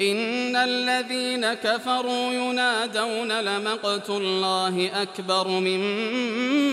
إن الذين كفروا ينادون لمقت الله أكبر من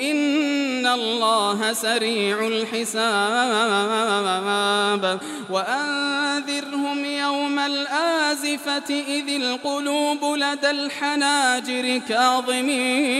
إن الله سريع الحساب وأنذرهم يوم الآزفة إذ القلوب لدى الحناجر كاظمين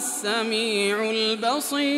السميع البصير.